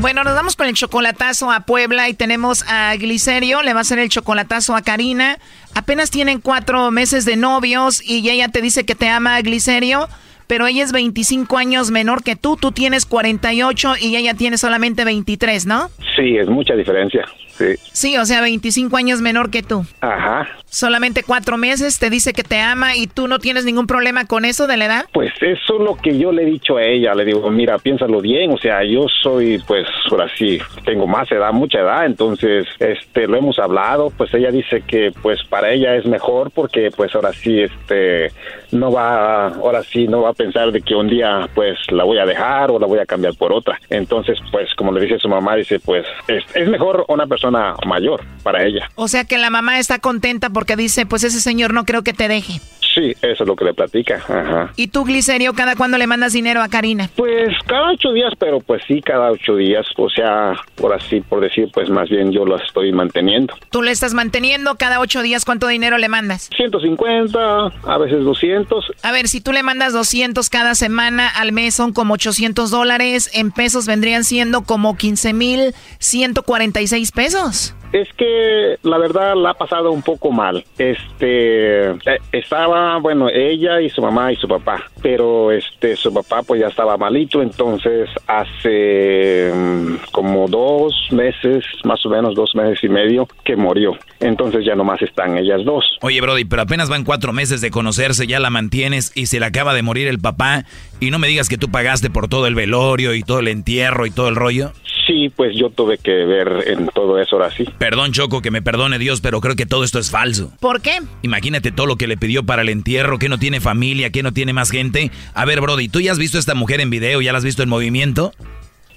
Bueno, nos vamos con el chocolatazo a Puebla y tenemos a Glicerio, le va a hacer el chocolatazo a Karina. Apenas tienen cuatro meses de novios y ella te dice que te ama, Glicerio, pero ella es 25 años menor que tú, tú tienes 48 y ella tiene solamente 23, ¿no? Sí, es mucha diferencia. Sí. Sí, o sea, 25 años menor que tú. Ajá. Solamente cuatro meses, te dice que te ama y tú no tienes ningún problema con eso de la edad. Pues eso es lo que yo le he dicho a ella. Le digo, mira, piénsalo bien. O sea, yo soy, pues, ahora sí, tengo más edad, mucha edad. Entonces, este, lo hemos hablado. Pues ella dice que, pues, para ella es mejor porque, pues, ahora sí, este, no va, ahora sí, no va a pensar de que un día, pues, la voy a dejar o la voy a cambiar por otra. Entonces, pues, como le dice su mamá, dice, pues, es, es mejor una persona mayor para ella. O sea que la mamá está contenta porque dice, pues ese señor no creo que te deje. Sí, eso es lo que le platica. Ajá. ¿Y tú, Glicerio, cada cuándo le mandas dinero a Karina? Pues cada ocho días, pero pues sí, cada ocho días. O sea, por así, por decir, pues más bien yo lo estoy manteniendo. ¿Tú le estás manteniendo cada ocho días? ¿Cuánto dinero le mandas? 150, a veces 200. A ver, si tú le mandas 200 cada semana, al mes son como 800 dólares. En pesos vendrían siendo como 15 mil 146 pesos. Es que la verdad la ha pasado un poco mal. Este eh, estaba, bueno, ella y su mamá y su papá, pero este su papá pues ya estaba malito, entonces hace mm, como dos meses, más o menos dos meses y medio, que murió. Entonces ya nomás están ellas dos. Oye, Brody, pero apenas van cuatro meses de conocerse, ya la mantienes y se le acaba de morir el papá y no me digas que tú pagaste por todo el velorio y todo el entierro y todo el rollo. Sí, pues yo tuve que ver en todo eso ahora sí. Perdón, Choco, que me perdone Dios, pero creo que todo esto es falso. ¿Por qué? Imagínate todo lo que le pidió para el entierro, que no tiene familia, que no tiene más gente. A ver, Brody, ¿tú ya has visto a esta mujer en video? ¿Ya la has visto en movimiento?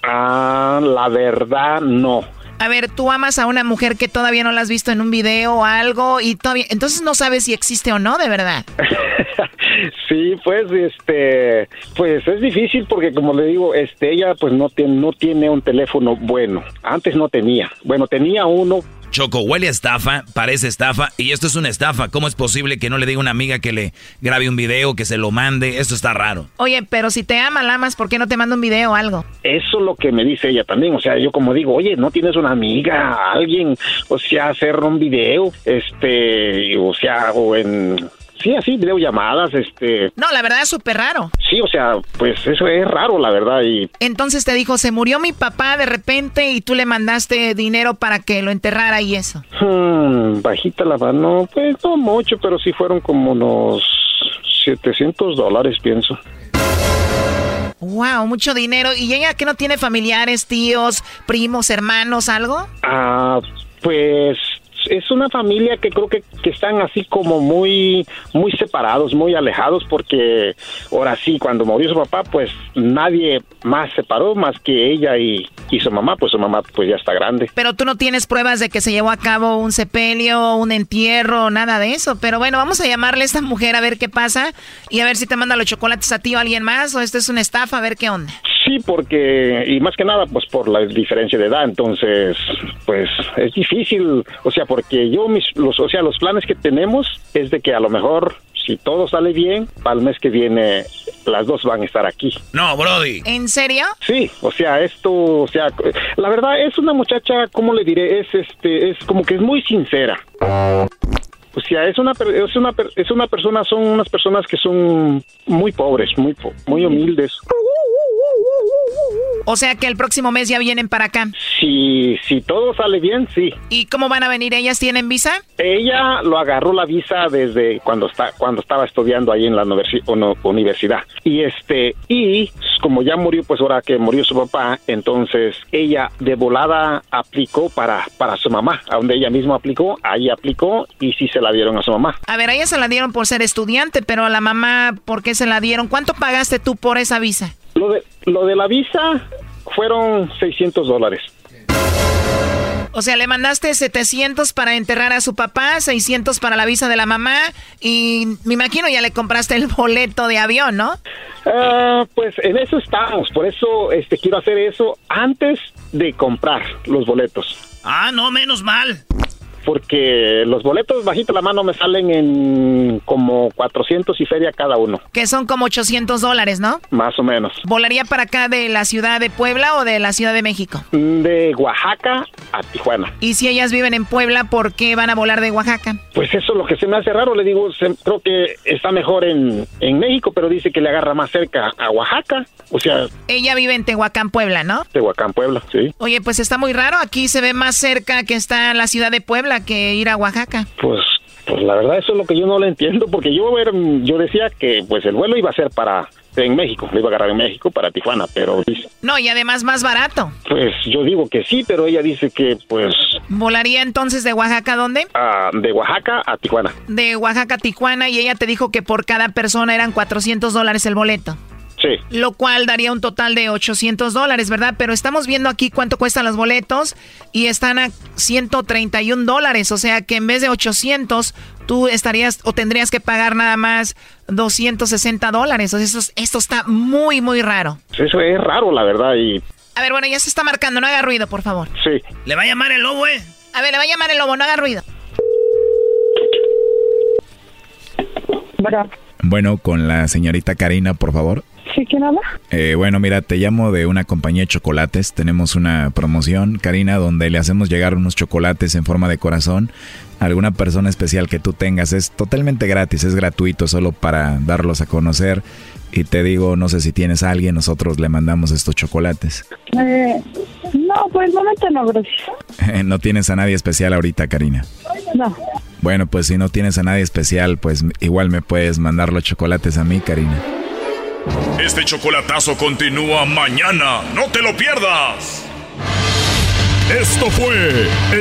Ah, la verdad no. A ver, tú amas a una mujer que todavía no la has visto en un video o algo y todavía, entonces no sabes si existe o no, de verdad. sí, pues, este, pues es difícil porque como le digo, este, ella pues no tiene, no tiene un teléfono bueno. Antes no tenía. Bueno, tenía uno, Choco, huele a estafa, parece estafa, y esto es una estafa. ¿Cómo es posible que no le diga a una amiga que le grabe un video, que se lo mande? Esto está raro. Oye, pero si te ama, la amas, ¿por qué no te manda un video o algo? Eso es lo que me dice ella también. O sea, yo como digo, oye, ¿no tienes una amiga, alguien? O sea, hacer un video, este, o sea, o en Sí, así, videollamadas, este... No, la verdad es súper raro. Sí, o sea, pues eso es raro, la verdad, y... Entonces te dijo, se murió mi papá de repente y tú le mandaste dinero para que lo enterrara y eso. Hmm, bajita la mano, pues no mucho, pero sí fueron como unos 700 dólares, pienso. Wow, mucho dinero. ¿Y ella que no tiene familiares, tíos, primos, hermanos, algo? Ah, pues es una familia que creo que, que, están así como muy muy separados, muy alejados, porque ahora sí, cuando murió su papá, pues nadie más separó más que ella y, y, su mamá, pues su mamá pues ya está grande. Pero tú no tienes pruebas de que se llevó a cabo un sepelio, un entierro, nada de eso. Pero bueno, vamos a llamarle a esta mujer a ver qué pasa y a ver si te manda los chocolates a ti o a alguien más, o esto es una estafa, a ver qué onda. Sí, porque, y más que nada, pues por la diferencia de edad, entonces, pues es difícil, o sea, porque yo, mis, los, o sea, los planes que tenemos es de que a lo mejor, si todo sale bien, para el mes que viene, las dos van a estar aquí. No, Brody. ¿En serio? Sí, o sea, esto, o sea, la verdad es una muchacha, ¿cómo le diré? Es, este, es como que es muy sincera. O sea, es una, es una, es una persona, son unas personas que son muy pobres, muy, muy humildes. O sea que el próximo mes ya vienen para acá. Si, si todo sale bien, sí. ¿Y cómo van a venir? ¿Ellas tienen visa? Ella lo agarró la visa desde cuando está cuando estaba estudiando ahí en la universidad. Y este y como ya murió, pues ahora que murió su papá, entonces ella de volada aplicó para para su mamá, a donde ella misma aplicó, ahí aplicó y sí se la dieron a su mamá. A ver, a ella se la dieron por ser estudiante, pero a la mamá, ¿por qué se la dieron? ¿Cuánto pagaste tú por esa visa? Lo de, lo de la visa, Fueron 600 dólares. O sea, le mandaste 700 para enterrar a su papá, 600 para la visa de la mamá y me imagino ya le compraste el boleto de avión, ¿no? Ah, pues en eso estamos, por eso este quiero hacer eso antes de comprar los boletos. Ah, no, menos mal porque los boletos bajito la mano me salen en como 400 y feria cada uno. Que son como 800 dólares, ¿no? Más o menos. ¿Volaría para acá de la ciudad de Puebla o de la ciudad de México? De Oaxaca a Tijuana. ¿Y si ellas viven en Puebla, por qué van a volar de Oaxaca? Pues eso es lo que se me hace raro, le digo, creo que está mejor en, en México, pero dice que le agarra más cerca a Oaxaca. O sea... Ella vive en Tehuacán, Puebla, ¿no? Tehuacán, Puebla, sí. Oye, pues está muy raro, aquí se ve más cerca que está la ciudad de Puebla que ir a Oaxaca? Pues, pues la verdad eso es lo que yo no lo entiendo, porque yo, yo decía que pues el vuelo iba a ser para en México, lo iba a agarrar en México para Tijuana, pero No, y además más barato. Pues yo digo que sí, pero ella dice que pues... ¿Volaría entonces de Oaxaca a dónde? de Oaxaca a Tijuana. De Oaxaca a Tijuana y ella te dijo que por cada persona eran 400 dólares el boleto. Lo cual daría un total de 800 dólares, ¿verdad? Pero estamos viendo aquí cuánto cuestan los boletos y están a 131 dólares. O sea que en vez de 800, tú estarías o tendrías que pagar nada más 260 dólares. O sea, esto, esto está muy, muy raro. Eso es raro, la verdad. Y... A ver, bueno, ya se está marcando. No haga ruido, por favor. Sí. ¿Le va a llamar el lobo, eh? A ver, le va a llamar el lobo. No haga ruido. Bueno, con la señorita Karina, por favor. ¿Sí quién habla? Eh, bueno, mira, te llamo de una compañía de chocolates. Tenemos una promoción, Karina, donde le hacemos llegar unos chocolates en forma de corazón a alguna persona especial que tú tengas. Es totalmente gratis, es gratuito, solo para darlos a conocer. Y te digo, no sé si tienes a alguien, nosotros le mandamos estos chocolates. Eh, no, pues momento no, gracias. no tienes a nadie especial ahorita, Karina. No. Bueno, pues si no tienes a nadie especial, pues igual me puedes mandar los chocolates a mí, Karina. Este chocolatazo continúa mañana. No te lo pierdas. Esto fue